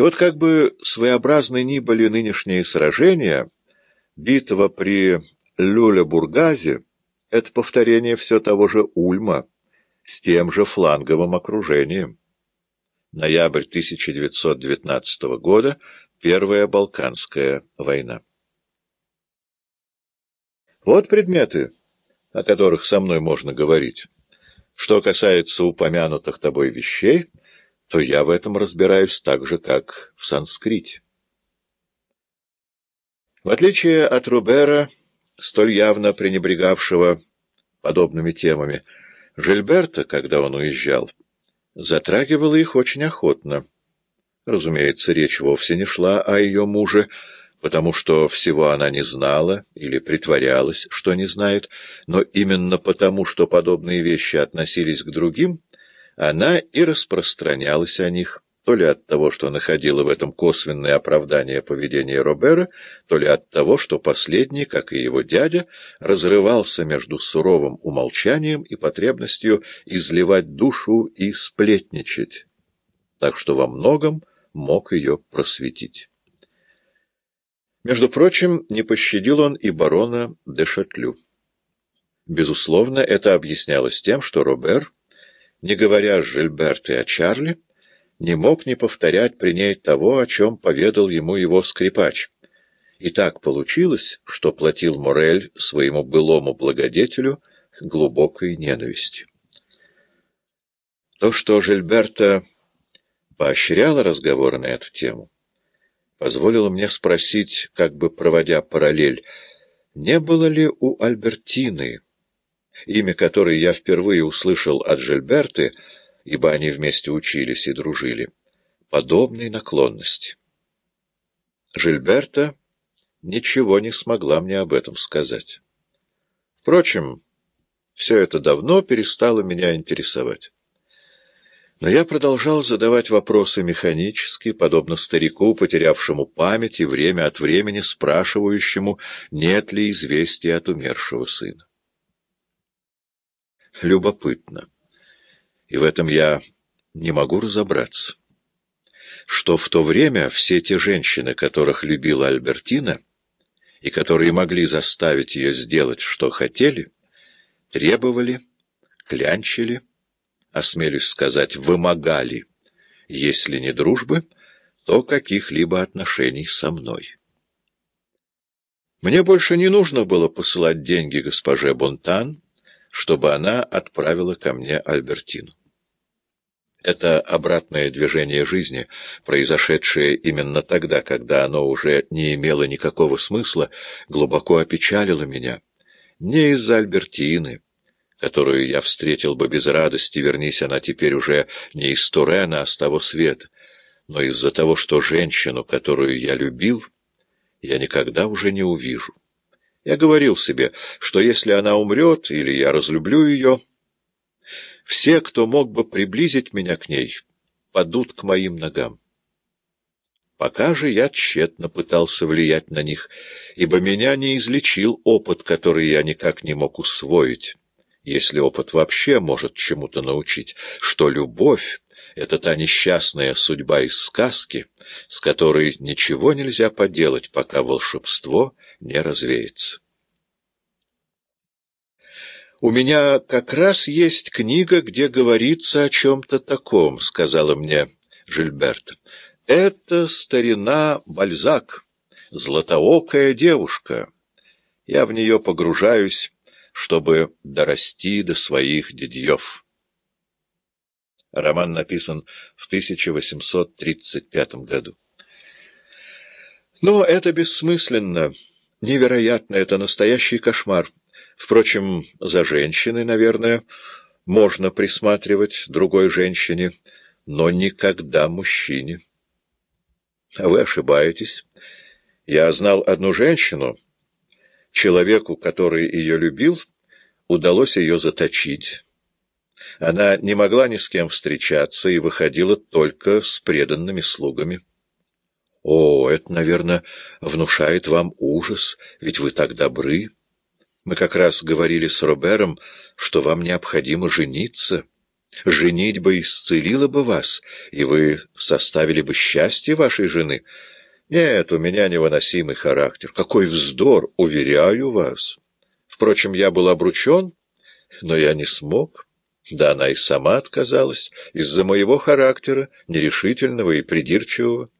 И вот как бы своеобразны ни были нынешние сражения, битва при Люле-Бургазе — это повторение все того же Ульма с тем же фланговым окружением. Ноябрь 1919 года, Первая Балканская война. Вот предметы, о которых со мной можно говорить. Что касается упомянутых тобой вещей, то я в этом разбираюсь так же, как в санскрите. В отличие от Рубера, столь явно пренебрегавшего подобными темами, Жильберта, когда он уезжал, затрагивала их очень охотно. Разумеется, речь вовсе не шла о ее муже, потому что всего она не знала или притворялась, что не знает, но именно потому, что подобные вещи относились к другим, она и распространялась о них, то ли от того, что находила в этом косвенное оправдание поведения Робера, то ли от того, что последний, как и его дядя, разрывался между суровым умолчанием и потребностью изливать душу и сплетничать, так что во многом мог ее просветить. Между прочим, не пощадил он и барона де Шатлю. Безусловно, это объяснялось тем, что Робер, не говоря с Жильбертой о Чарли, не мог не повторять при ней того, о чем поведал ему его скрипач. И так получилось, что платил Морель своему былому благодетелю глубокой ненависти. То, что Жильберта поощряла разговоры на эту тему, позволило мне спросить, как бы проводя параллель, не было ли у Альбертины, имя которой я впервые услышал от Жильберты, ибо они вместе учились и дружили, подобной наклонности. Жильберта ничего не смогла мне об этом сказать. Впрочем, все это давно перестало меня интересовать. Но я продолжал задавать вопросы механически, подобно старику, потерявшему память и время от времени спрашивающему, нет ли известия от умершего сына. Любопытно, и в этом я не могу разобраться, что в то время все те женщины, которых любила Альбертина, и которые могли заставить ее сделать, что хотели, требовали, клянчили, осмелюсь сказать, вымогали, если не дружбы, то каких-либо отношений со мной. Мне больше не нужно было посылать деньги госпоже Бонтан, чтобы она отправила ко мне Альбертину. Это обратное движение жизни, произошедшее именно тогда, когда оно уже не имело никакого смысла, глубоко опечалило меня. Не из-за Альбертины, которую я встретил бы без радости, вернись она теперь уже не из Турена, а с того света, но из-за того, что женщину, которую я любил, я никогда уже не увижу. Я говорил себе, что если она умрет или я разлюблю ее, все, кто мог бы приблизить меня к ней, падут к моим ногам. Пока же я тщетно пытался влиять на них, ибо меня не излечил опыт, который я никак не мог усвоить если опыт вообще может чему-то научить, что любовь — это та несчастная судьба из сказки, с которой ничего нельзя поделать, пока волшебство не развеется. «У меня как раз есть книга, где говорится о чем-то таком», — сказала мне Жильберта. «Это старина Бальзак, златоокая девушка. Я в нее погружаюсь» чтобы дорасти до своих дедьев. Роман написан в 1835 году. Но это бессмысленно, невероятно, это настоящий кошмар. Впрочем, за женщиной, наверное, можно присматривать другой женщине, но никогда мужчине. А вы ошибаетесь. Я знал одну женщину, человеку, который ее любил, удалось ее заточить. Она не могла ни с кем встречаться и выходила только с преданными слугами. «О, это, наверное, внушает вам ужас, ведь вы так добры. Мы как раз говорили с Робером, что вам необходимо жениться. Женитьба исцелила бы вас, и вы составили бы счастье вашей жены. Нет, у меня невыносимый характер. Какой вздор, уверяю вас. Впрочем, я был обручен, но я не смог». Да она и сама отказалась из-за моего характера, нерешительного и придирчивого.